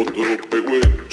Otro pehuenche,